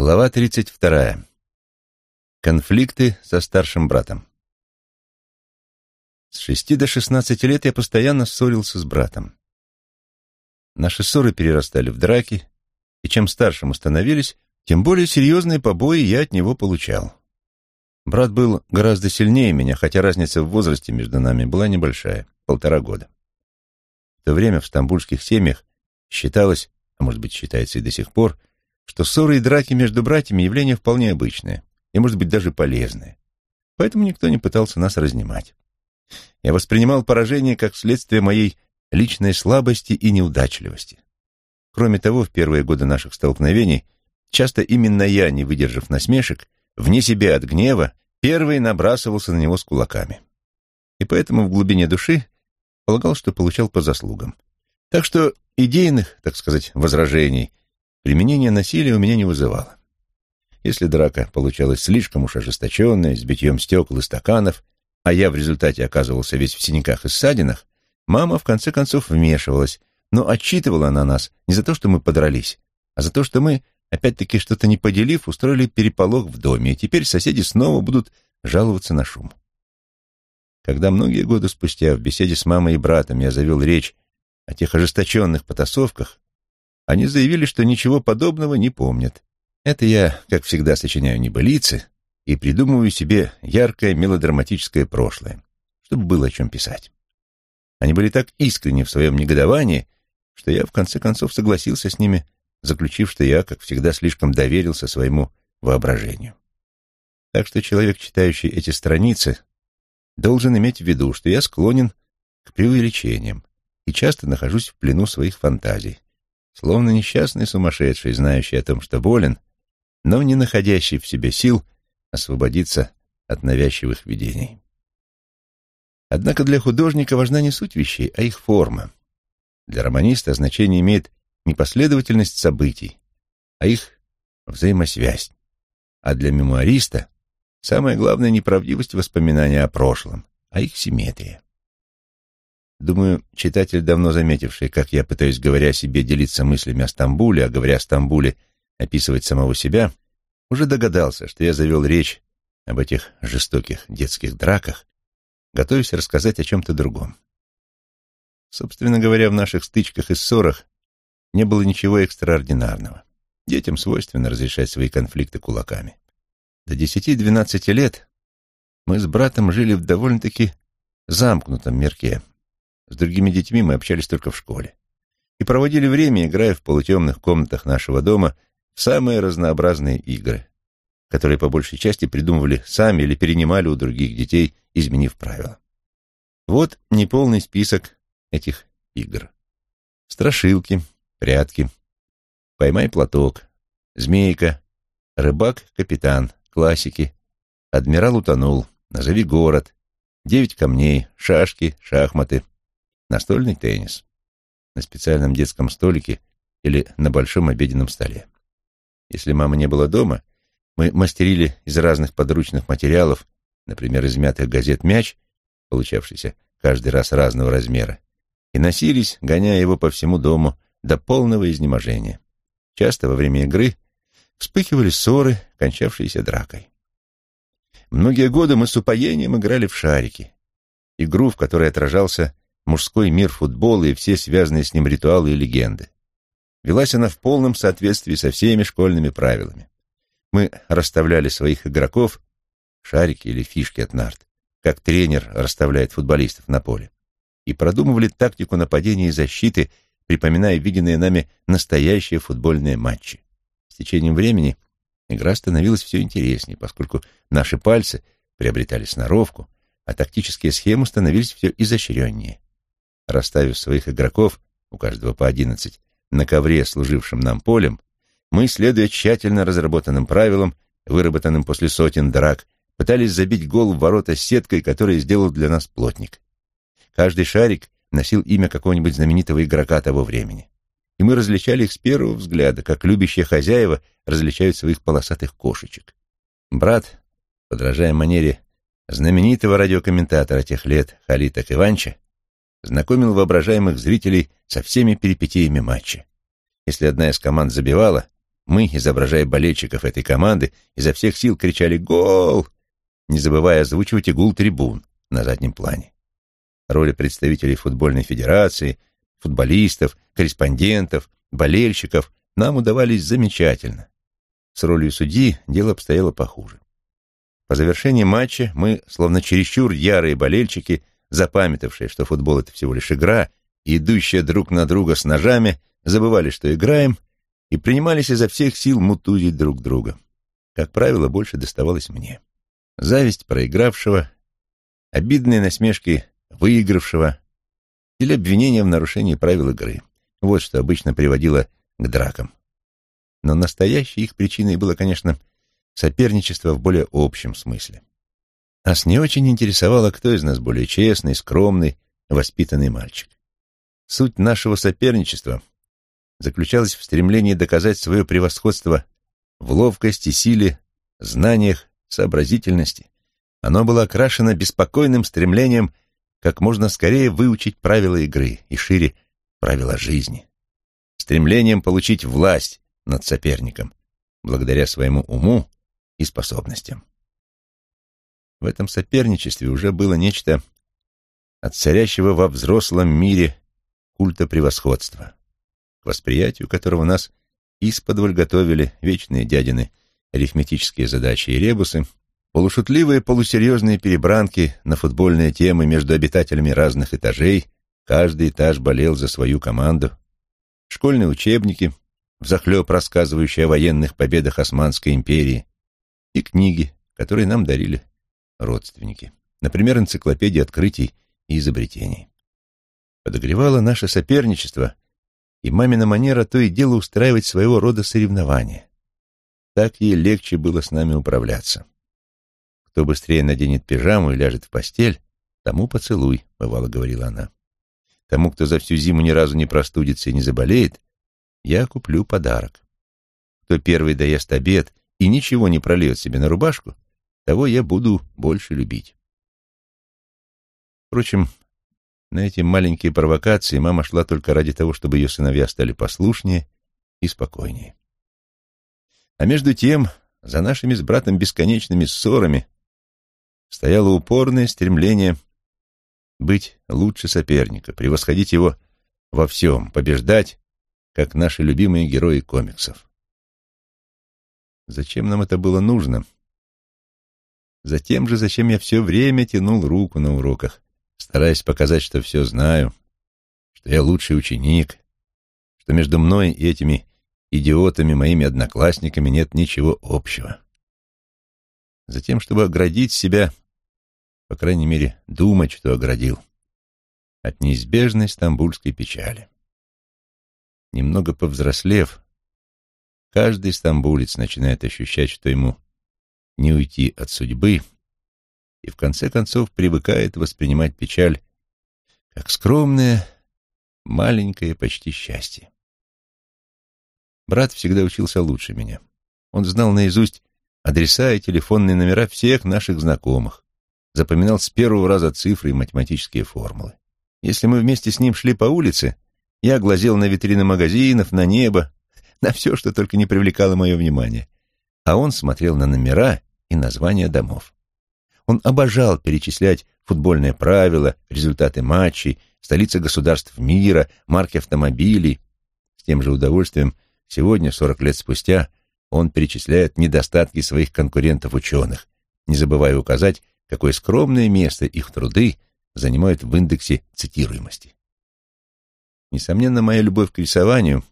Глава 32. Конфликты со старшим братом. С шести до шестнадцати лет я постоянно ссорился с братом. Наши ссоры перерастали в драки, и чем старше мы становились, тем более серьезные побои я от него получал. Брат был гораздо сильнее меня, хотя разница в возрасте между нами была небольшая — полтора года. В то время в стамбульских семьях считалось, а может быть считается и до сих пор, что ссоры и драки между братьями явление вполне обычное и, может быть, даже полезное. Поэтому никто не пытался нас разнимать. Я воспринимал поражение как следствие моей личной слабости и неудачливости. Кроме того, в первые годы наших столкновений часто именно я, не выдержав насмешек, вне себя от гнева, первый набрасывался на него с кулаками. И поэтому в глубине души полагал, что получал по заслугам. Так что идейных, так сказать, возражений применение насилия у меня не вызывало. Если драка получалась слишком уж ожесточенная, с битьем стекол и стаканов, а я в результате оказывался весь в синяках и ссадинах, мама в конце концов вмешивалась, но отчитывала она нас не за то, что мы подрались, а за то, что мы, опять-таки что-то не поделив, устроили переполох в доме, и теперь соседи снова будут жаловаться на шум. Когда многие годы спустя в беседе с мамой и братом я завел речь о тех ожесточенных потасовках, они заявили, что ничего подобного не помнят. Это я, как всегда, сочиняю небылицы и придумываю себе яркое мелодраматическое прошлое, чтобы было о чем писать. Они были так искренни в своем негодовании, что я, в конце концов, согласился с ними, заключив, что я, как всегда, слишком доверился своему воображению. Так что человек, читающий эти страницы, должен иметь в виду, что я склонен к преувеличениям и часто нахожусь в плену своих фантазий, словно несчастный сумасшедший, знающий о том, что болен, но не находящий в себе сил освободиться от навязчивых видений. Однако для художника важна не суть вещей, а их форма. Для романиста значение имеет не последовательность событий, а их взаимосвязь. А для мемуариста самое главное не правдивость воспоминания о прошлом, а их симметрия. Думаю, читатель, давно заметивший, как я пытаюсь, говоря о себе, делиться мыслями о Стамбуле, а говоря о Стамбуле, описывать самого себя, уже догадался, что я завел речь об этих жестоких детских драках, готовясь рассказать о чем-то другом. Собственно говоря, в наших стычках и ссорах не было ничего экстраординарного. Детям свойственно разрешать свои конфликты кулаками. До десяти-двенадцати лет мы с братом жили в довольно-таки замкнутом мирке, с другими детьми мы общались только в школе. И проводили время, играя в полутемных комнатах нашего дома в самые разнообразные игры, которые по большей части придумывали сами или перенимали у других детей, изменив правила. Вот неполный список этих игр. Страшилки, прятки, поймай платок, змейка, рыбак-капитан, классики, адмирал утонул, назови город, девять камней, шашки, шахматы, настольный теннис на специальном детском столике или на большом обеденном столе. Если мама не было дома, мы мастерили из разных подручных материалов, например, из мятых газет мяч, получавшийся каждый раз разного размера, и носились, гоняя его по всему дому до полного изнеможения. Часто во время игры вспыхивали ссоры, кончавшиеся дракой. Многие годы мы с упоением играли в шарики, игру, в которой отражался мужской мир футбола и все связанные с ним ритуалы и легенды. Велась она в полном соответствии со всеми школьными правилами. Мы расставляли своих игроков, шарики или фишки от нарт, как тренер расставляет футболистов на поле, и продумывали тактику нападения и защиты, припоминая виденные нами настоящие футбольные матчи. С течением времени игра становилась все интереснее, поскольку наши пальцы приобретали сноровку, а тактические схемы становились все изощреннее. Расставив своих игроков, у каждого по одиннадцать, на ковре, служившем нам полем, мы, следуя тщательно разработанным правилам, выработанным после сотен драк, пытались забить гол в ворота сеткой, которую сделал для нас плотник. Каждый шарик носил имя какого-нибудь знаменитого игрока того времени. И мы различали их с первого взгляда, как любящие хозяева различают своих полосатых кошечек. Брат, подражая манере знаменитого радиокомментатора тех лет Халита Киванча, знакомил воображаемых зрителей со всеми перипетиями матча. Если одна из команд забивала, Мы, изображая болельщиков этой команды, изо всех сил кричали «Гол!», не забывая озвучивать и гул трибун на заднем плане. Роли представителей футбольной федерации, футболистов, корреспондентов, болельщиков нам удавались замечательно. С ролью судьи дело обстояло похуже. По завершении матча мы, словно чересчур ярые болельщики, запамятовавшие, что футбол — это всего лишь игра, и идущие друг на друга с ножами, забывали, что играем, и принимались изо всех сил мутузить друг друга. Как правило, больше доставалось мне. Зависть проигравшего, обидные насмешки выигравшего или обвинения в нарушении правил игры. Вот что обычно приводило к дракам. Но настоящей их причиной было, конечно, соперничество в более общем смысле. Нас не очень интересовало, кто из нас более честный, скромный, воспитанный мальчик. Суть нашего соперничества заключалась в стремлении доказать свое превосходство в ловкости, силе, знаниях, сообразительности. Оно было окрашено беспокойным стремлением как можно скорее выучить правила игры и шире правила жизни. Стремлением получить власть над соперником, благодаря своему уму и способностям. В этом соперничестве уже было нечто от царящего во взрослом мире культа превосходства, к восприятию которого нас исподволь готовили вечные дядины арифметические задачи и ребусы, полушутливые полусерьезные перебранки на футбольные темы между обитателями разных этажей, каждый этаж болел за свою команду, школьные учебники, взахлеб рассказывающие о военных победах Османской империи, и книги, которые нам дарили родственники. Например, энциклопедии открытий и изобретений. Подогревало наше соперничество и мамина манера то и дело устраивать своего рода соревнования. Так ей легче было с нами управляться. Кто быстрее наденет пижаму и ляжет в постель, тому поцелуй, бывало говорила она. Тому, кто за всю зиму ни разу не простудится и не заболеет, я куплю подарок. Кто первый доест обед и ничего не прольет себе на рубашку, того я буду больше любить. Впрочем, на эти маленькие провокации мама шла только ради того, чтобы ее сыновья стали послушнее и спокойнее. А между тем, за нашими с братом бесконечными ссорами стояло упорное стремление быть лучше соперника, превосходить его во всем, побеждать, как наши любимые герои комиксов. Зачем нам это было нужно? Затем же, зачем я все время тянул руку на уроках, стараясь показать, что все знаю, что я лучший ученик, что между мной и этими идиотами, моими одноклассниками, нет ничего общего. Затем, чтобы оградить себя, по крайней мере, думать, что оградил, от неизбежной стамбульской печали. Немного повзрослев, каждый стамбулец начинает ощущать, что ему не уйти от судьбы, и в конце концов привыкает воспринимать печаль как скромное, маленькое почти счастье. Брат всегда учился лучше меня. Он знал наизусть адреса и телефонные номера всех наших знакомых, запоминал с первого раза цифры и математические формулы. Если мы вместе с ним шли по улице, я глазел на витрины магазинов, на небо, на все, что только не привлекало мое внимание, а он смотрел на номера и названия домов. Он обожал перечислять футбольные правила, результаты матчей, столицы государств мира, марки автомобилей. С тем же удовольствием Сегодня, сорок лет спустя, он перечисляет недостатки своих конкурентов-ученых, не забывая указать, какое скромное место их труды занимают в индексе цитируемости. Несомненно, моя любовь к рисованию,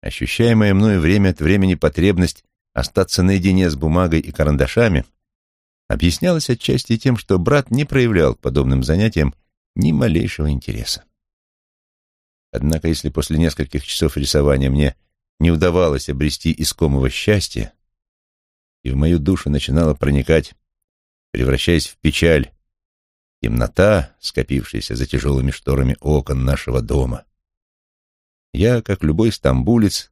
ощущаемая мною время от времени потребность остаться наедине с бумагой и карандашами, объяснялась отчасти тем, что брат не проявлял к подобным занятиям ни малейшего интереса. Однако, если после нескольких часов рисования мне не удавалось обрести искомого счастья, и в мою душу начинала проникать, превращаясь в печаль, темнота, скопившаяся за тяжелыми шторами окон нашего дома. Я, как любой стамбулец,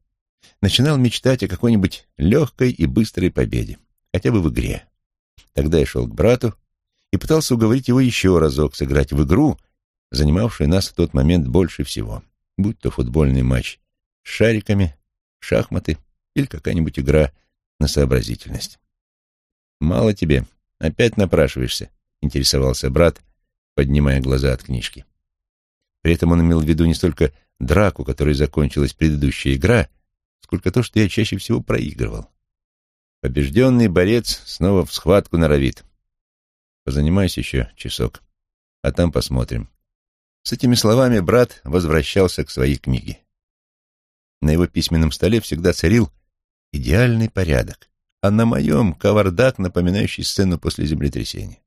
начинал мечтать о какой-нибудь легкой и быстрой победе, хотя бы в игре. Тогда я шел к брату и пытался уговорить его еще разок сыграть в игру, занимавшую нас в тот момент больше всего, будь то футбольный матч с шариками шахматы или какая-нибудь игра на сообразительность. «Мало тебе, опять напрашиваешься», — интересовался брат, поднимая глаза от книжки. При этом он имел в виду не столько драку, которой закончилась предыдущая игра, сколько то, что я чаще всего проигрывал. Побежденный борец снова в схватку норовит. Позанимаюсь еще часок, а там посмотрим. С этими словами брат возвращался к своей книге. На его письменном столе всегда царил идеальный порядок, а на моем — кавардак, напоминающий сцену после землетрясения.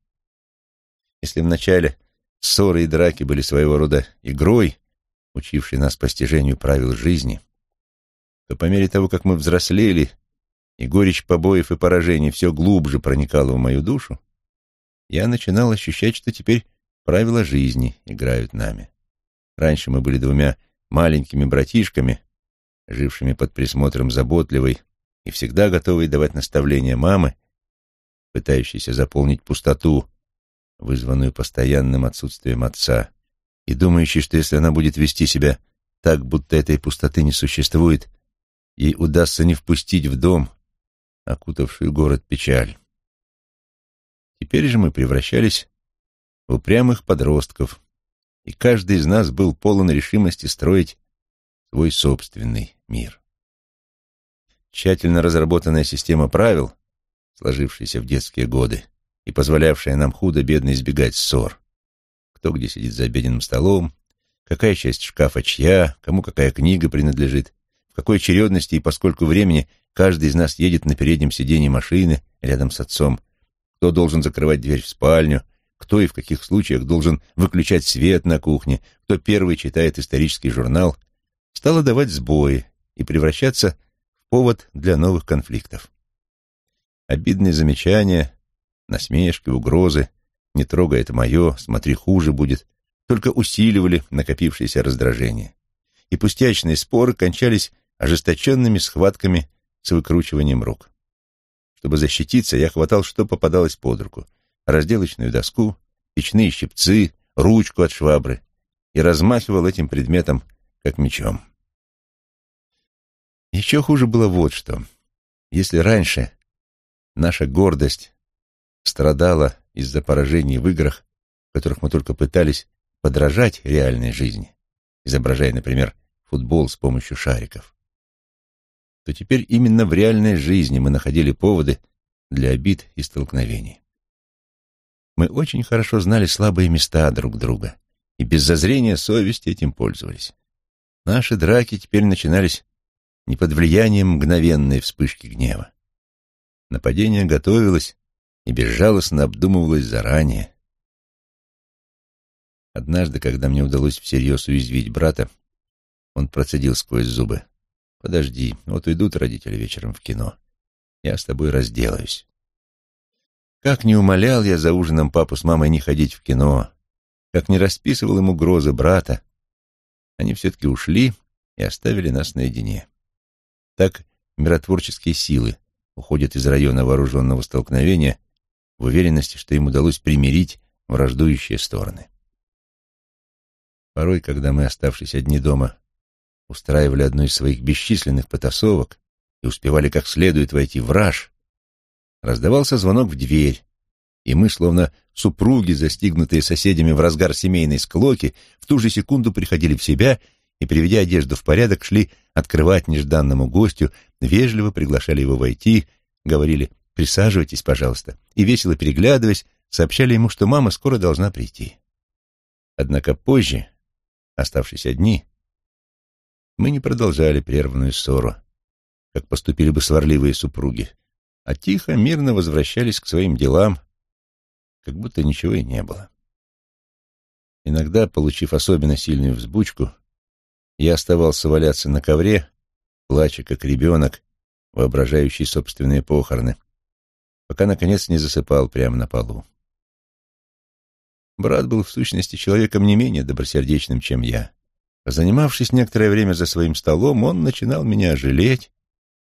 Если вначале ссоры и драки были своего рода игрой, учившей нас постижению правил жизни, то по мере того, как мы взрослели, и горечь побоев и поражений все глубже проникала в мою душу, я начинал ощущать, что теперь правила жизни играют нами. Раньше мы были двумя маленькими братишками, жившими под присмотром заботливой и всегда готовой давать наставления мамы, пытающейся заполнить пустоту, вызванную постоянным отсутствием отца, и думающей, что если она будет вести себя так, будто этой пустоты не существует, ей удастся не впустить в дом окутавшую город печаль. Теперь же мы превращались в упрямых подростков, и каждый из нас был полон решимости строить свой собственный мир. Тщательно разработанная система правил, сложившаяся в детские годы и позволявшая нам худо-бедно избегать ссор. Кто где сидит за обеденным столом, какая часть шкафа чья, кому какая книга принадлежит, в какой очередности и поскольку времени каждый из нас едет на переднем сиденье машины рядом с отцом, кто должен закрывать дверь в спальню, кто и в каких случаях должен выключать свет на кухне, кто первый читает исторический журнал, стало давать сбои и превращаться в повод для новых конфликтов. Обидные замечания, насмешки, угрозы, не трогай это мое, смотри, хуже будет, только усиливали накопившееся раздражение. И пустячные споры кончались ожесточенными схватками с выкручиванием рук. Чтобы защититься, я хватал, что попадалось под руку. Разделочную доску, печные щипцы, ручку от швабры и размахивал этим предметом, как мечом. Еще хуже было вот что. Если раньше наша гордость страдала из-за поражений в играх, в которых мы только пытались подражать реальной жизни, изображая, например, футбол с помощью шариков, то теперь именно в реальной жизни мы находили поводы для обид и столкновений. Мы очень хорошо знали слабые места друг друга и без зазрения совести этим пользовались. Наши драки теперь начинались не под влиянием мгновенной вспышки гнева. Нападение готовилось и безжалостно обдумывалось заранее. Однажды, когда мне удалось всерьез уязвить брата, он процедил сквозь зубы. Подожди, вот уйдут родители вечером в кино. Я с тобой разделаюсь. Как не умолял я за ужином папу с мамой не ходить в кино, как не расписывал ему грозы брата, они все-таки ушли и оставили нас наедине. Так миротворческие силы уходят из района вооруженного столкновения в уверенности, что им удалось примирить враждующие стороны. Порой, когда мы, оставшись одни дома, устраивали одну из своих бесчисленных потасовок и успевали как следует войти в раж, раздавался звонок в дверь, и мы, словно супруги, застигнутые соседями в разгар семейной склоки, в ту же секунду приходили в себя и, приведя одежду в порядок, шли открывать нежданному гостю, вежливо приглашали его войти, говорили «присаживайтесь, пожалуйста», и, весело переглядываясь, сообщали ему, что мама скоро должна прийти. Однако позже, оставшись одни, мы не продолжали прерванную ссору, как поступили бы сварливые супруги, а тихо, мирно возвращались к своим делам, как будто ничего и не было. Иногда, получив особенно сильную взбучку, я оставался валяться на ковре, плача, как ребенок, воображающий собственные похороны, пока, наконец, не засыпал прямо на полу. Брат был, в сущности, человеком не менее добросердечным, чем я. Занимавшись некоторое время за своим столом, он начинал меня жалеть,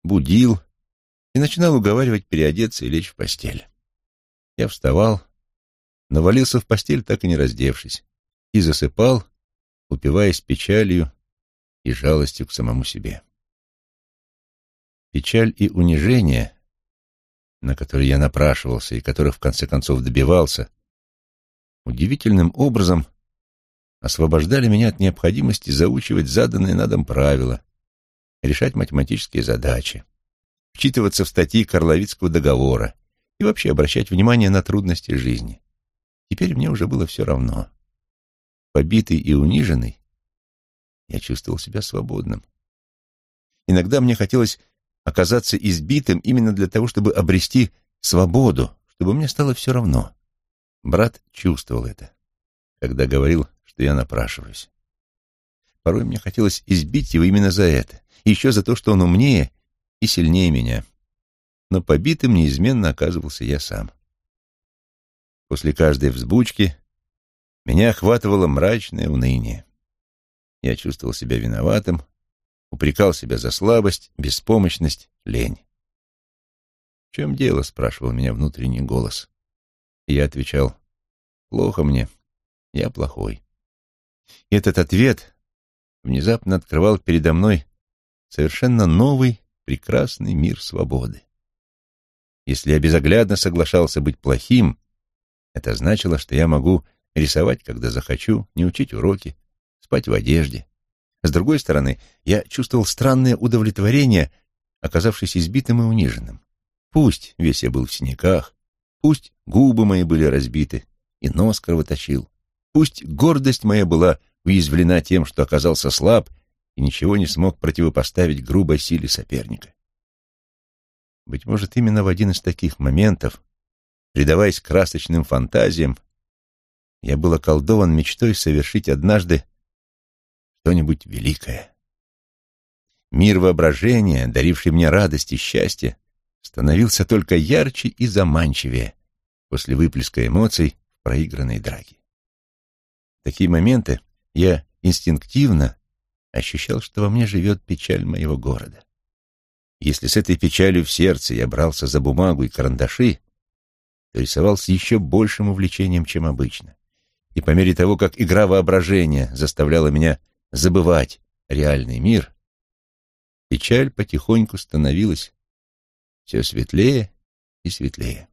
будил и начинал уговаривать переодеться и лечь в постель. Я вставал, навалился в постель, так и не раздевшись, и засыпал, упиваясь печалью и жалостью к самому себе. Печаль и унижение, на которые я напрашивался и которых в конце концов добивался, удивительным образом освобождали меня от необходимости заучивать заданные на дом правила, решать математические задачи, вчитываться в статьи Карловицкого договора и вообще обращать внимание на трудности жизни. Теперь мне уже было все равно. Побитый и униженный, я чувствовал себя свободным. Иногда мне хотелось оказаться избитым именно для того, чтобы обрести свободу, чтобы мне стало все равно. Брат чувствовал это, когда говорил, что я напрашиваюсь. Порой мне хотелось избить его именно за это, еще за то, что он умнее и сильнее меня. Но побитым неизменно оказывался я сам. После каждой взбучки меня охватывало мрачное уныние. Я чувствовал себя виноватым, упрекал себя за слабость, беспомощность, лень. «В чем дело?» — спрашивал меня внутренний голос. И я отвечал, «Плохо мне, я плохой». И этот ответ внезапно открывал передо мной совершенно новый, прекрасный мир свободы. Если я безоглядно соглашался быть плохим, это значило, что я могу рисовать, когда захочу, не учить уроки, спать в одежде. С другой стороны, я чувствовал странное удовлетворение, оказавшись избитым и униженным. Пусть весь я был в синяках, пусть губы мои были разбиты и нос кровоточил, пусть гордость моя была уязвлена тем, что оказался слаб и ничего не смог противопоставить грубой силе соперника. Быть может, именно в один из таких моментов Предаваясь красочным фантазиям, я был околдован мечтой совершить однажды что-нибудь великое. Мир воображения, даривший мне радость и счастье, становился только ярче и заманчивее после выплеска эмоций в проигранной драке. Такие моменты я инстинктивно ощущал, что во мне живет печаль моего города. Если с этой печалью в сердце я брался за бумагу и карандаши, рисовал с еще большим увлечением, чем обычно. И по мере того, как игра воображения заставляла меня забывать реальный мир, печаль потихоньку становилась все светлее и светлее.